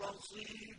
بَصِيرٌ